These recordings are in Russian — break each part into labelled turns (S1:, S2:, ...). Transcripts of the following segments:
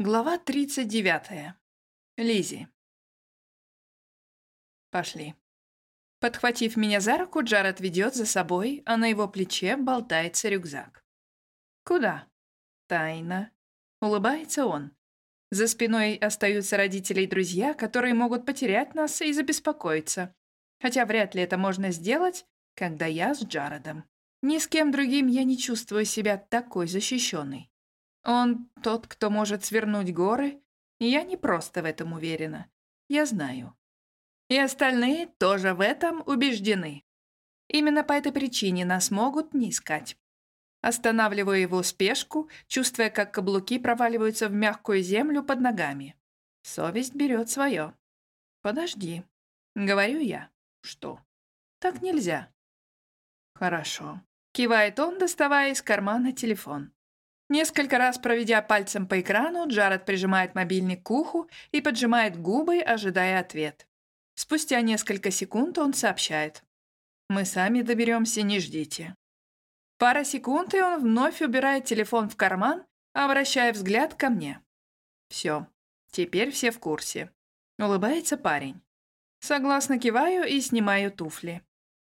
S1: Глава 39. Лизи. Пошли. Подхватив меня за руку, Джаред ведет за собой, а на его плече болтается рюкзак. Куда? Тайна. Улыбается он. За спиной остаются родители и друзья, которые могут потерять нас и забеспокоиться. Хотя вряд ли это можно сделать, когда я с Джаредом. Ни с кем другим я не чувствую себя такой защищенной. Он тот, кто может свернуть горы, я не просто в этом уверена. Я знаю. И остальные тоже в этом убеждены. Именно по этой причине нас могут не искать. Останавливаю его спешку, чувствуя, как каблуки проваливаются в мягкую землю под ногами. Совесть берет свое. «Подожди», — говорю я. «Что?» «Так нельзя». «Хорошо», — кивает он, доставая из кармана телефон. Несколько раз проведя пальцем по экрану, Джаред прижимает мобильник к уху и поджимает губы, ожидая ответ. Спустя несколько секунд он сообщает. «Мы сами доберемся, не ждите». Пара секунд, и он вновь убирает телефон в карман, обращая взгляд ко мне. «Все, теперь все в курсе». Улыбается парень. Согласно киваю и снимаю туфли.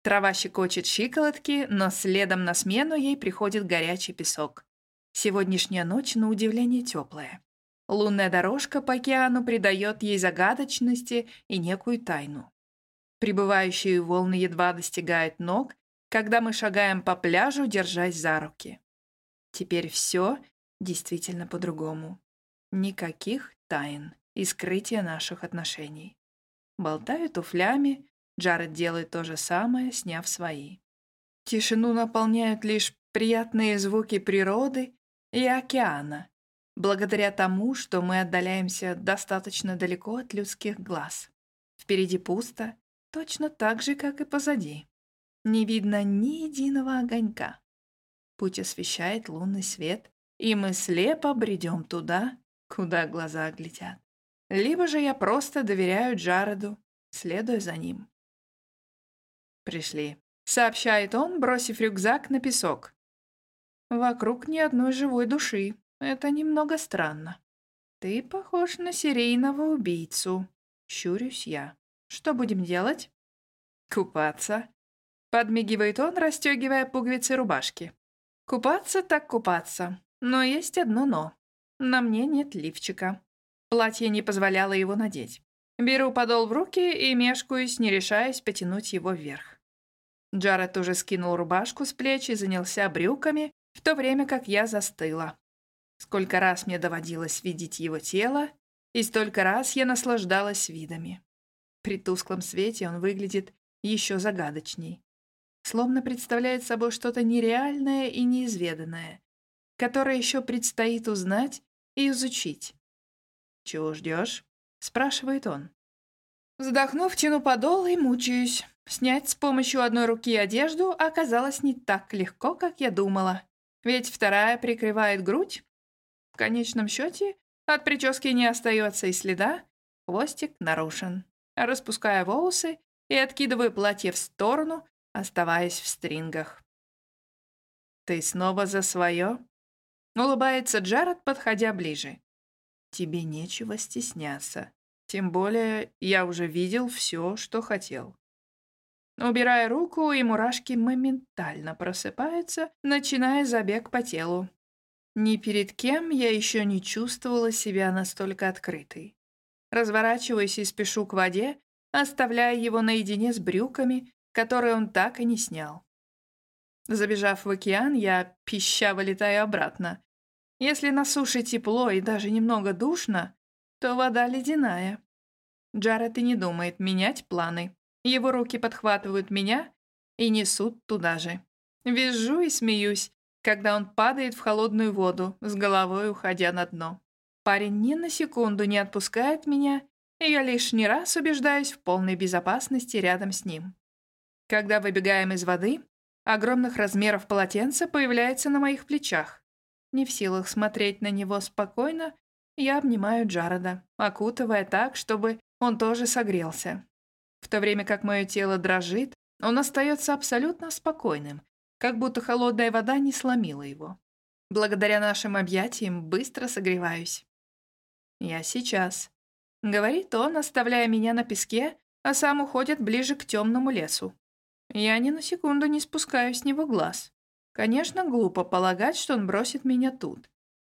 S1: Трава щекочет щиколотки, но следом на смену ей приходит горячий песок. Сегодняшняя ночь на удивление теплая. Лунная дорожка по океану придает ей загадочности и некую тайну. Прибывающие волны едва достигают ног, когда мы шагаем по пляжу, держась за руки. Теперь все действительно по-другому. Никаких тайн и скрытия наших отношений. Болтаю туфлями, Джаред делает то же самое, сняв свои. Тишину наполняют лишь приятные звуки природы и океана, благодаря тому, что мы отдаляемся достаточно далеко от людских глаз. Впереди пусто, точно так же, как и позади. Не видно ни единого огонька. Путь освещает лунный свет, и мы слепо бредем туда, куда глаза глядят. Либо же я просто доверяю Джареду, следуя за ним. «Пришли», — сообщает он, бросив рюкзак на песок. Вокруг ни одной живой души. Это немного странно. Ты похож на серийного убийцу. Щурюсь я. Что будем делать? Купаться. Подмигивает он, расстегивая пуговицы рубашки. Купаться так купаться. Но есть одно «но». На мне нет лифчика. Платье не позволяло его надеть. Беру подол в руки и мешкаюсь, не решаясь потянуть его вверх. Джаред уже скинул рубашку с плеч и занялся брюками, в то время как я застыла. Сколько раз мне доводилось видеть его тело, и столько раз я наслаждалась видами. При тусклом свете он выглядит еще загадочней. Словно представляет собой что-то нереальное и неизведанное, которое еще предстоит узнать и изучить. «Чего ждешь?» — спрашивает он. Вздохнув, тяну подол и мучаюсь. Снять с помощью одной руки одежду оказалось не так легко, как я думала. Ведь вторая прикрывает грудь. В конечном счете от прически не остается и следа. Хвостик нарушен. Распуская волосы и откидываю платье в сторону, оставаясь в стрингах. «Ты снова за свое?» Улыбается Джаред, подходя ближе. «Тебе нечего стесняться. Тем более я уже видел все, что хотел». Убирая руку, и мурашки моментально просыпаются, начиная забег по телу. Ни перед кем я еще не чувствовала себя настолько открытой. Разворачиваюсь и спешу к воде, оставляя его наедине с брюками, которые он так и не снял. Забежав в океан, я пища вылетаю обратно. Если на суше тепло и даже немного душно, то вода ледяная. Джаред и не думает менять планы. Его руки подхватывают меня и несут туда же. Визжу и смеюсь, когда он падает в холодную воду, с головой уходя на дно. Парень ни на секунду не отпускает меня, и я лишний раз убеждаюсь в полной безопасности рядом с ним. Когда выбегаем из воды, огромных размеров полотенце появляется на моих плечах. Не в силах смотреть на него спокойно, я обнимаю Джареда, окутывая так, чтобы он тоже согрелся. В то время как мое тело дрожит, он остается абсолютно спокойным, как будто холодная вода не сломила его. Благодаря нашим объятиям быстро согреваюсь. «Я сейчас», — говорит он, оставляя меня на песке, а сам уходит ближе к темному лесу. Я ни на секунду не спускаю с него глаз. Конечно, глупо полагать, что он бросит меня тут.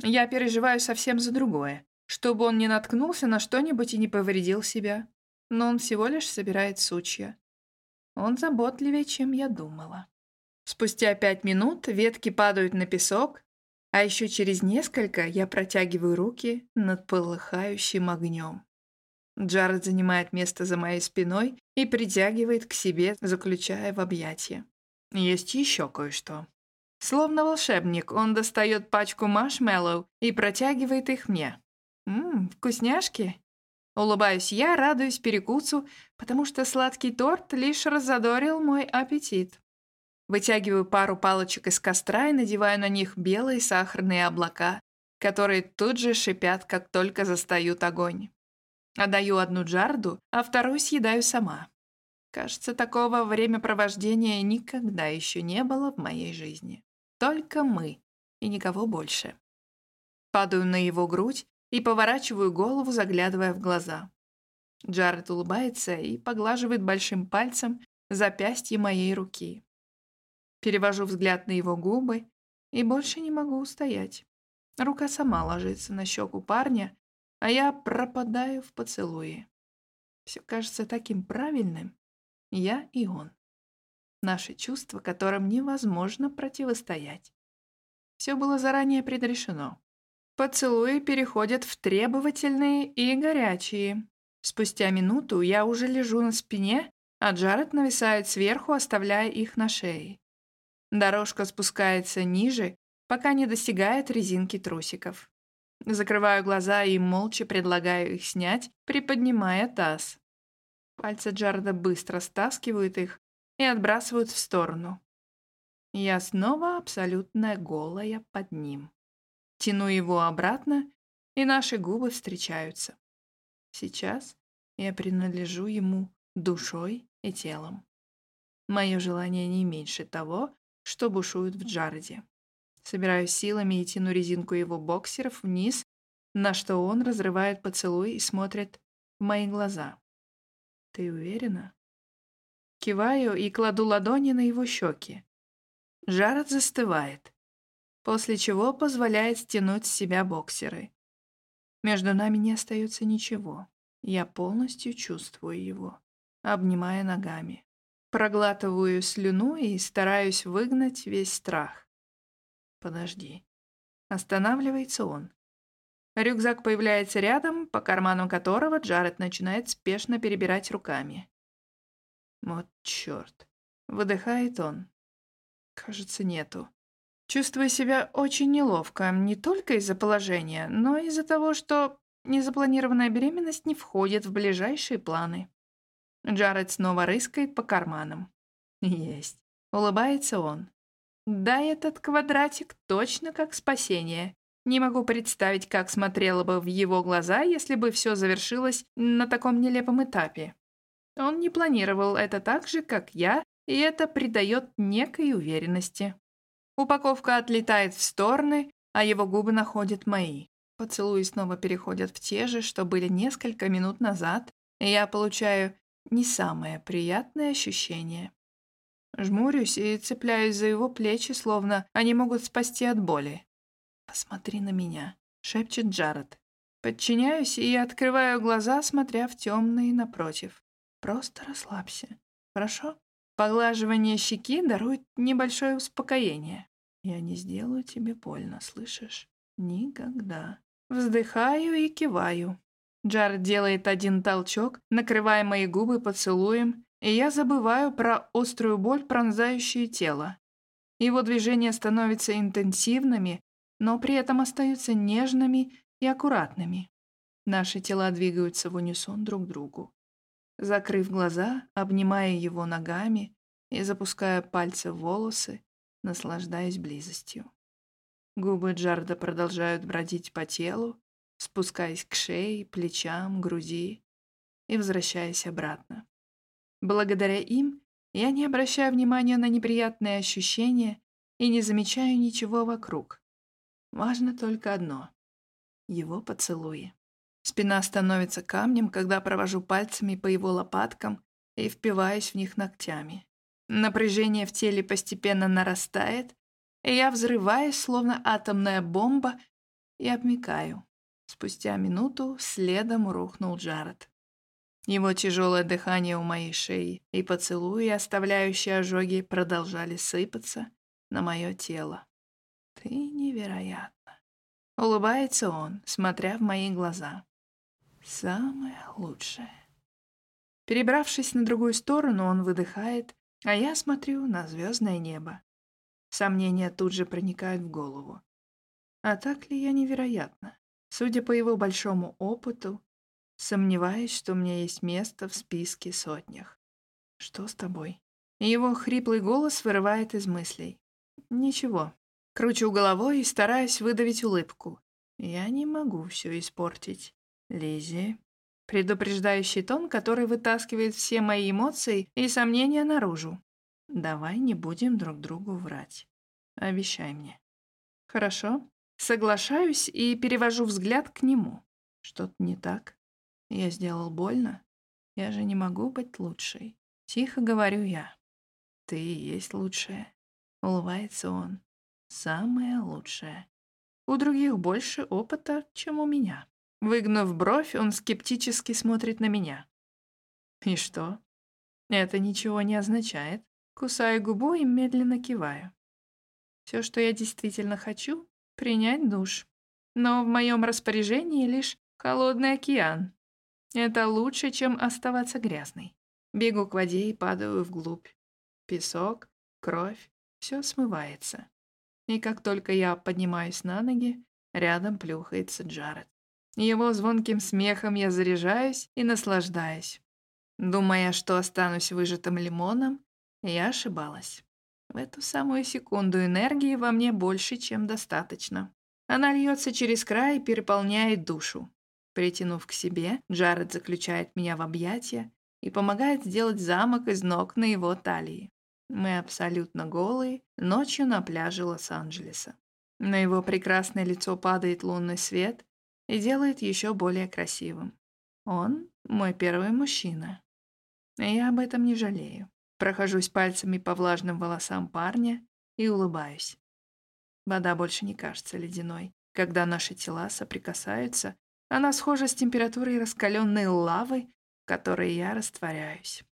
S1: Я переживаю совсем за другое, чтобы он не наткнулся на что-нибудь и не повредил себя. Но он всего лишь собирает сучья. Он заботливее, чем я думала. Спустя пять минут ветки падают на песок, а еще через несколько я протягиваю руки над полыхающим огнем. Джаред занимает место за моей спиной и притягивает к себе, заключая в объятия. Есть еще кое-что. Словно волшебник, он достает пачку маршмеллоу и протягивает их мне. «Ммм, вкусняшки!» Улыбаюсь я, радуюсь перекусу, потому что сладкий торт лишь разодорил мой аппетит. Вытягиваю пару палочек из костра и надеваю на них белые сахарные облака, которые тут же шипят, как только застают огонь. Отдаю одну джарду, а вторую съедаю сама. Кажется, такого времяпровождения никогда еще не было в моей жизни. Только мы и никого больше. Падаю на его грудь и поворачиваю голову, заглядывая в глаза. Джаред улыбается и поглаживает большим пальцем запястье моей руки. Перевожу взгляд на его губы и больше не могу устоять. Рука сама ложится на щеку парня, а я пропадаю в поцелуе. Все кажется таким правильным. Я и он. Наши чувства, которым невозможно противостоять. Все было заранее предрешено. Поцелуи переходят в требовательные и горячие. Спустя минуту я уже лежу на спине, а Джаред нависает сверху, оставляя их на шее. Дорожка спускается ниже, пока не достигает резинки трусиков. Закрываю глаза и молча предлагаю их снять, приподнимая таз. Пальцы Джареда быстро стаскивают их и отбрасывают в сторону. Я снова абсолютно голая под ним. Тяну его обратно, и наши губы встречаются. Сейчас я принадлежу ему душой и телом. Мое желание не меньше того, что бушует в Джареде. Собираю силами и тяну резинку его боксеров вниз, на что он разрывает поцелуй и смотрит в мои глаза. «Ты уверена?» Киваю и кладу ладони на его щеки. Жарод застывает, после чего позволяет стянуть с себя боксеры. Между нами не остается ничего. Я полностью чувствую его, обнимая ногами. Проглатываю слюну и стараюсь выгнать весь страх. Подожди. Останавливается он. Рюкзак появляется рядом, по карману которого Джаред начинает спешно перебирать руками. Вот черт. Выдыхает он. Кажется, нету. Чувствую себя очень неловко, не только из-за положения, но и из-за того, что незапланированная беременность не входит в ближайшие планы. Джаред снова рыскает по карманам. Есть. Улыбается он. Да, этот квадратик точно как спасение. Не могу представить, как смотрела бы в его глаза, если бы все завершилось на таком нелепом этапе. Он не планировал это так же, как я, и это придает некой уверенности. Упаковка отлетает в стороны, а его губы находят мои. Поцелуи снова переходят в те же, что были несколько минут назад, и я получаю не самое приятное ощущение. Жмурюсь и цепляюсь за его плечи, словно они могут спасти от боли. «Посмотри на меня», — шепчет Джаред. Подчиняюсь и открываю глаза, смотря в темные напротив. Просто расслабься. Хорошо? Поглаживание щеки дарует небольшое успокоение. Я не сделаю тебе больно, слышишь? Никогда. Вздыхаю и киваю. Джаред делает один толчок, накрывая мои губы поцелуем, и я забываю про острую боль, пронзающую тело. Его движения становятся интенсивными, но при этом остаются нежными и аккуратными. Наши тела двигаются в унисон друг другу. Закрыв глаза, обнимая его ногами и запуская пальцы в волосы, наслаждаясь близостью. Губы Джарда продолжают бродить по телу, спускаясь к шее, плечам, груди и возвращаясь обратно. Благодаря им я не обращаю внимания на неприятные ощущения и не замечаю ничего вокруг. Важно только одно — его поцелуи. Спина становится камнем, когда провожу пальцами по его лопаткам и впиваюсь в них ногтями. Напряжение в теле постепенно нарастает, и я взрываюсь, словно атомная бомба, и обмикаю. Спустя минуту следом рухнул Джаред. Его тяжелое дыхание у моей шеи и поцелуи, оставляющие ожоги, продолжали сыпаться на мое тело. «Ты невероятно!» Улыбается он, смотря в мои глаза. «Самое лучшее!» Перебравшись на другую сторону, он выдыхает, а я смотрю на звездное небо. Сомнения тут же проникают в голову. А так ли я невероятна? Судя по его большому опыту, Сомневаюсь, что у меня есть место в списке сотнях. Что с тобой? Его хриплый голос вырывает из мыслей. Ничего. Кручу головой и стараюсь выдавить улыбку. Я не могу все испортить. Лизи. Предупреждающий тон, который вытаскивает все мои эмоции и сомнения наружу. Давай не будем друг другу врать. Обещай мне. Хорошо. Соглашаюсь и перевожу взгляд к нему. Что-то не так? Я сделал больно? Я же не могу быть лучшей. Тихо говорю я. Ты есть лучшая. Улыбается он. Самое лучшее. У других больше опыта, чем у меня. Выгнув бровь, он скептически смотрит на меня. И что? Это ничего не означает. Кусаю губу и медленно киваю. Все, что я действительно хочу, принять душ. Но в моем распоряжении лишь холодный океан, это лучше, чем оставаться грязной. Бегу к воде и падаю вглубь. Песок, кровь, все смывается. И как только я поднимаюсь на ноги, рядом плюхается Джаред. Его звонким смехом я заряжаюсь и наслаждаюсь. Думая, что останусь выжатым лимоном, я ошибалась. В эту самую секунду энергии во мне больше, чем достаточно. Она льется через край и переполняет душу. Притянув к себе, Джаред заключает меня в объятия и помогает сделать замок из ног на его талии. Мы абсолютно голые, ночью на пляже Лос-Анджелеса. На его прекрасное лицо падает лунный свет и делает еще более красивым. Он мой первый мужчина. Я об этом не жалею. Прохожусь пальцами по влажным волосам парня и улыбаюсь. Вода больше не кажется ледяной, когда наши тела соприкасаются она схожа с температурой раскаленной лавы, в которой я растворяюсь.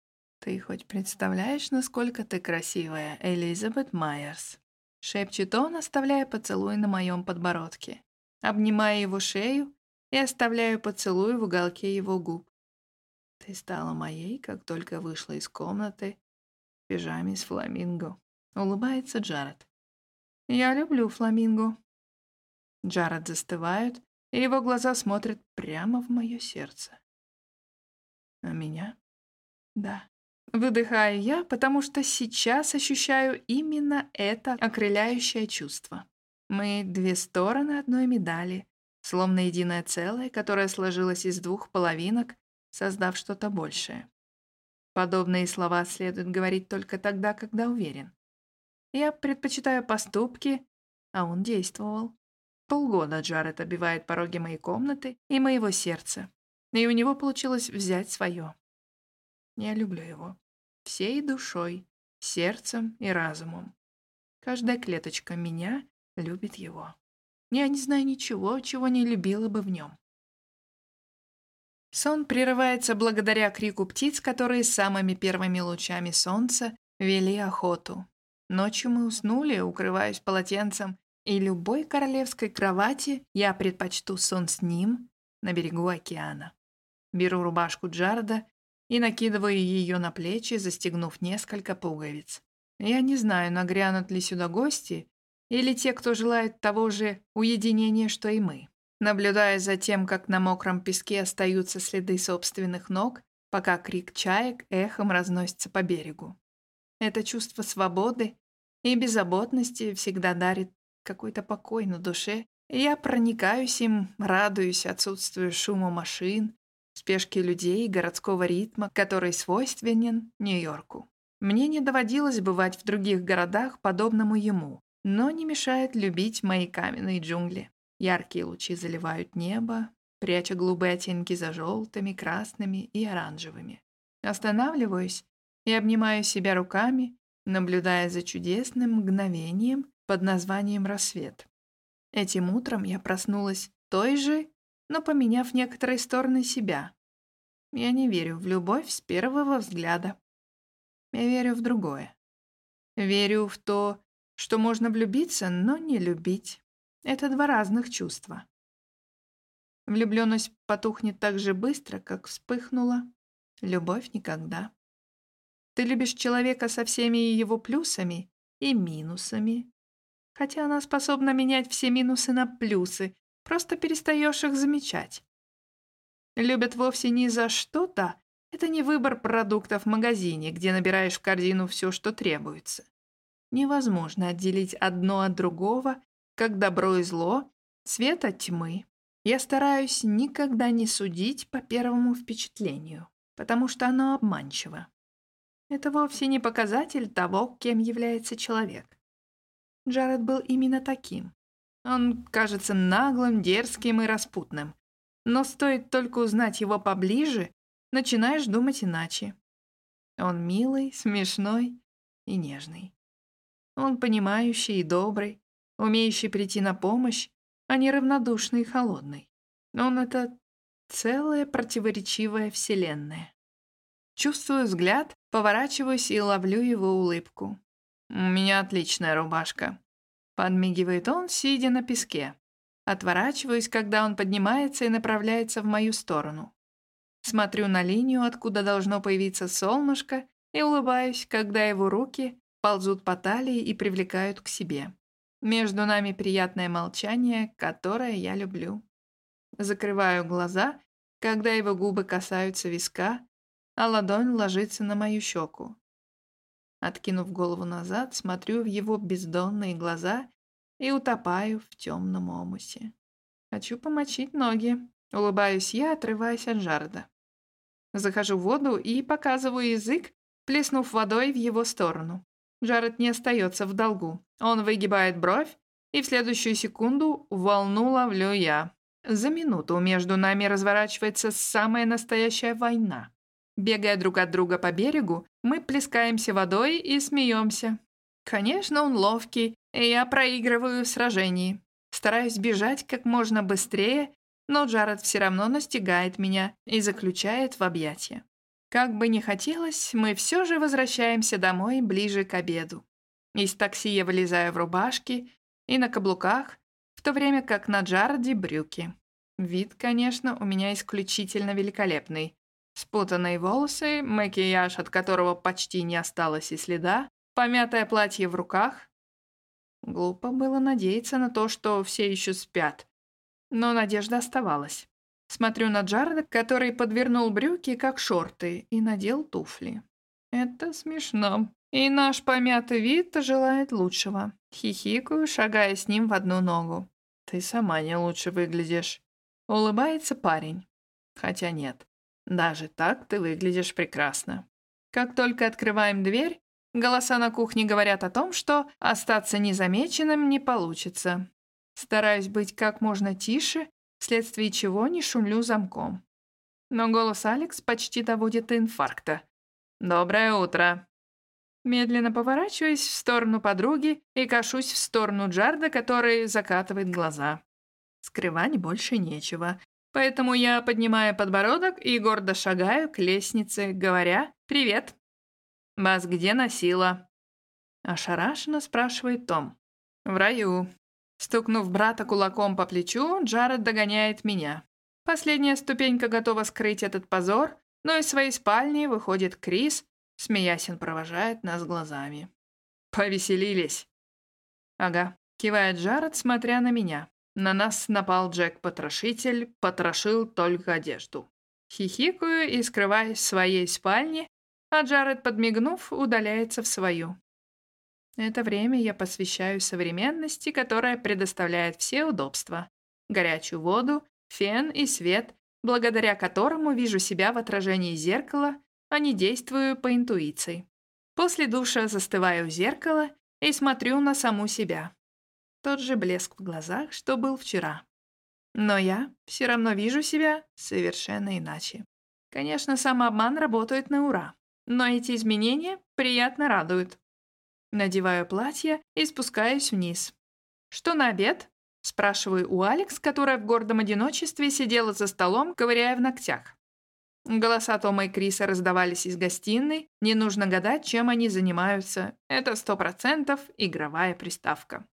S1: Ты хоть представляешь, насколько ты красивая, Элизабет Майерс? Шепчет он, оставляя поцелуй на моем подбородке. Обнимая его шею и оставляю поцелуй в уголке его губ. Ты стала моей, как только вышла из комнаты в пижаме с фламинго. Улыбается Джаред. Я люблю фламинго. Джаред застывает, и его глаза смотрят прямо в мое сердце. А меня? Да. Выдыхаю я, потому что сейчас ощущаю именно это окрыляющее чувство. Мы две стороны одной медали, словно единое целое, которое сложилось из двух половинок, создав что-то большее. Подобные слова следует говорить только тогда, когда уверен. Я предпочитаю поступки, а он действовал. Полгода Джаред обивает пороги моей комнаты и моего сердца, и у него получилось взять свое. Я люблю его. Всей душой, сердцем и разумом. Каждая клеточка меня любит его. Я не знаю ничего, чего не любила бы в нем. Сон прерывается благодаря крику птиц, которые самыми первыми лучами солнца вели охоту. Ночью мы уснули, укрываясь полотенцем, и любой королевской кровати я предпочту сон с ним на берегу океана. Беру рубашку Джарда и накидываю ее на плечи, застегнув несколько пуговиц. Я не знаю, нагрянут ли сюда гости или те, кто желает того же уединения, что и мы. Наблюдая за тем, как на мокром песке остаются следы собственных ног, пока крик чаек эхом разносится по берегу. Это чувство свободы и беззаботности всегда дарит какой-то покой на душе, и я проникаюсь им, радуюсь отсутствию шума машин, спешки людей и городского ритма, который свойственен Нью-Йорку. Мне не доводилось бывать в других городах, подобному ему, но не мешает любить мои каменные джунгли. Яркие лучи заливают небо, пряча голубые оттенки за желтыми, красными и оранжевыми. Останавливаюсь и обнимаю себя руками, наблюдая за чудесным мгновением под названием «Рассвет». Этим утром я проснулась той же, но поменяв некоторые стороны себя. Я не верю в любовь с первого взгляда. Я верю в другое. Верю в то, что можно влюбиться, но не любить. Это два разных чувства. Влюбленность потухнет так же быстро, как вспыхнула. Любовь никогда. Ты любишь человека со всеми его плюсами и минусами. Хотя она способна менять все минусы на плюсы, просто перестаешь их замечать. Любят вовсе не за что-то, это не выбор продуктов в магазине, где набираешь в корзину все, что требуется. Невозможно отделить одно от другого, как добро и зло, свет от тьмы. Я стараюсь никогда не судить по первому впечатлению, потому что оно обманчиво. Это вовсе не показатель того, кем является человек. Джаред был именно таким. Он кажется наглым, дерзким и распутным. Но стоит только узнать его поближе, начинаешь думать иначе. Он милый, смешной и нежный. Он понимающий и добрый, умеющий прийти на помощь, а не равнодушный и холодный. Он — это целая противоречивая вселенная. Чувствую взгляд, поворачиваюсь и ловлю его улыбку. «У меня отличная рубашка», — подмигивает он, сидя на песке. Отворачиваюсь, когда он поднимается и направляется в мою сторону. Смотрю на линию, откуда должно появиться солнышко, и улыбаюсь, когда его руки ползут по талии и привлекают к себе. Между нами приятное молчание, которое я люблю. Закрываю глаза, когда его губы касаются виска, а ладонь ложится на мою щеку. Откинув голову назад, смотрю в его бездонные глаза и утопаю в темном омусе. Хочу помочить ноги. Улыбаюсь я, отрываясь от Жарда. Захожу в воду и показываю язык, плеснув водой в его сторону. Джаред не остается в долгу. Он выгибает бровь, и в следующую секунду волну ловлю я. За минуту между нами разворачивается самая настоящая война. Бегая друг от друга по берегу, мы плескаемся водой и смеемся. Конечно, он ловкий, и я проигрываю в сражении. Стараюсь бежать как можно быстрее, но Джаред все равно настигает меня и заключает в объятия. Как бы ни хотелось, мы все же возвращаемся домой ближе к обеду. Из такси я вылезаю в рубашке и на каблуках, в то время как на Джарде брюки. Вид, конечно, у меня исключительно великолепный. Спутанные волосы, макияж, от которого почти не осталось и следа, помятое платье в руках. Глупо было надеяться на то, что все еще спят. Но надежда оставалась. Смотрю на Джарда, который подвернул брюки, как шорты, и надел туфли. Это смешно. И наш помятый вид желает лучшего. Хихикаю, шагая с ним в одну ногу. Ты сама не лучше выглядишь. Улыбается парень. Хотя нет. Даже так ты выглядишь прекрасно. Как только открываем дверь, голоса на кухне говорят о том, что остаться незамеченным не получится. Стараюсь быть как можно тише вследствие чего не шумлю замком. Но голос Алекс почти доводит до инфаркта. «Доброе утро!» Медленно поворачиваюсь в сторону подруги и кашусь в сторону Джарда, который закатывает глаза. Скрывать больше нечего, поэтому я поднимаю подбородок и гордо шагаю к лестнице, говоря «Привет!» «Вас где носила?» Ошарашенно спрашивает Том. «В раю», Стукнув брата кулаком по плечу, Джаред догоняет меня. Последняя ступенька готова скрыть этот позор, но из своей спальни выходит Крис, смеясь он провожает нас глазами. «Повеселились?» «Ага», — кивает Джаред, смотря на меня. На нас напал Джек-потрошитель, потрошил только одежду. Хихикаю и скрываюсь в своей спальне, а Джаред, подмигнув, удаляется в свою. Это время я посвящаю современности, которая предоставляет все удобства. Горячую воду, фен и свет, благодаря которому вижу себя в отражении зеркала, а не действую по интуиции. После душа застываю в зеркало и смотрю на саму себя. Тот же блеск в глазах, что был вчера. Но я все равно вижу себя совершенно иначе. Конечно, самообман работает на ура, но эти изменения приятно радуют. Надеваю платье и спускаюсь вниз. «Что на обед?» – спрашиваю у Алекс, которая в гордом одиночестве сидела за столом, ковыряя в ногтях. Голоса Тома и Криса раздавались из гостиной. Не нужно гадать, чем они занимаются. Это сто процентов игровая приставка.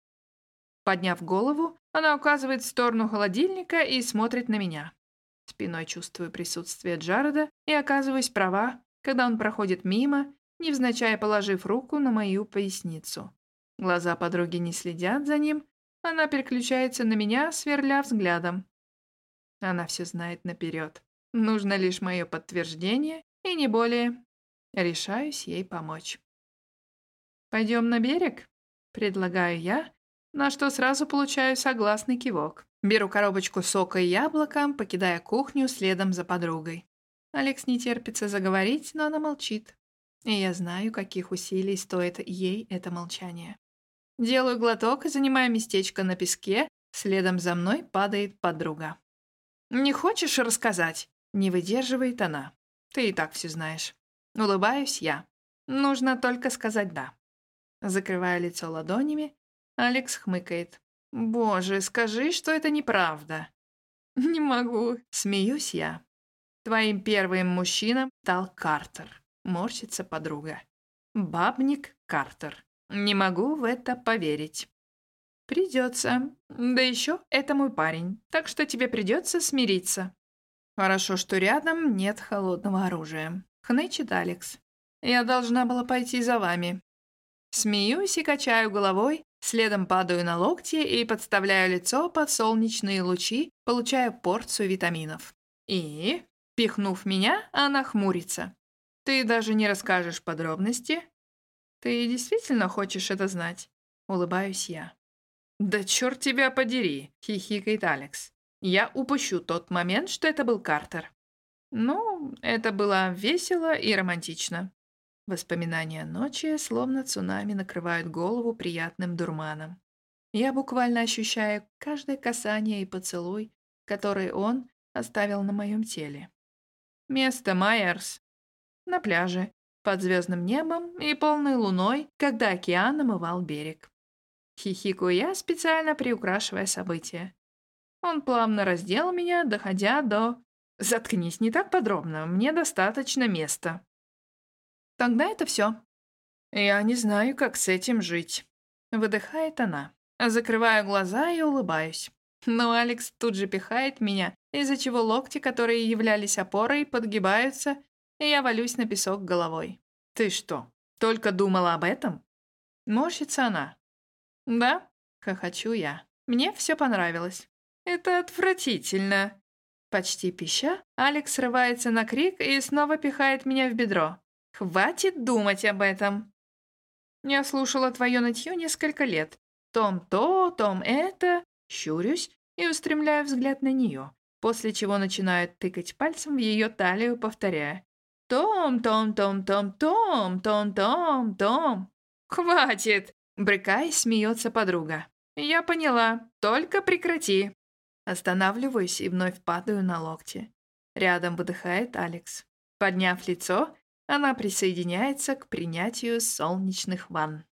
S1: Подняв голову, она указывает в сторону холодильника и смотрит на меня. Спиной чувствую присутствие Джареда и оказываюсь права, когда он проходит мимо, невзначай положив руку на мою поясницу. Глаза подруги не следят за ним, она переключается на меня, сверля взглядом. Она все знает наперед. Нужно лишь мое подтверждение, и не более. Решаюсь ей помочь. «Пойдем на берег?» — предлагаю я, на что сразу получаю согласный кивок. Беру коробочку сока и яблоко, покидая кухню следом за подругой. Алекс не терпится заговорить, но она молчит. И я знаю, каких усилий стоит ей это молчание. Делаю глоток и занимаю местечко на песке, следом за мной падает подруга. «Не хочешь рассказать?» Не выдерживает она. Ты и так все знаешь. Улыбаюсь я. Нужно только сказать «да». Закрывая лицо ладонями, Алекс хмыкает. «Боже, скажи, что это неправда». «Не могу», — смеюсь я. «Твоим первым мужчином стал Картер», — морщится подруга. «Бабник Картер. Не могу в это поверить». «Придется. Да еще это мой парень, так что тебе придется смириться». Хорошо, что рядом нет холодного оружия. Хнычет Алекс. Я должна была пойти за вами. Смеюсь и качаю головой, следом падаю на локти и подставляю лицо под солнечные лучи, получая порцию витаминов. И, пихнув меня, она хмурится. Ты даже не расскажешь подробности? Ты действительно хочешь это знать? Улыбаюсь я. «Да черт тебя подери!» — хихикает Алекс. Я упущу тот момент, что это был Картер. Ну, это было весело и романтично. Воспоминания ночи, словно цунами, накрывают голову приятным дурманом. Я буквально ощущаю каждое касание и поцелуй, который он оставил на моем теле. Место Майерс. На пляже, под звездным небом и полной луной, когда океан омывал берег. Хихикаю я, специально приукрашивая события. Он плавно раздел меня, доходя до... Заткнись, не так подробно, мне достаточно места. Тогда это все. Я не знаю, как с этим жить. Выдыхает она. Закрываю глаза и улыбаюсь. Но Алекс тут же пихает меня, из-за чего локти, которые являлись опорой, подгибаются, и я валюсь на песок головой. «Ты что, только думала об этом?» Морщится она. «Да», — хохочу я. «Мне все понравилось. Это отвратительно!» Почти пища, Алекс срывается на крик и снова пихает меня в бедро. «Хватит думать об этом!» Я слушала твое нытье несколько лет. Том то, том это. Щурюсь и устремляю взгляд на нее, после чего начинаю тыкать пальцем в ее талию, повторяя. «Том, том, том, том, том, том, том, том!» «Хватит!» — брыкаясь, смеется подруга. «Я поняла. Только прекрати!» Останавливаюсь и вновь падаю на локти. Рядом выдыхает Алекс. Подняв лицо, она присоединяется к принятию солнечных ванн.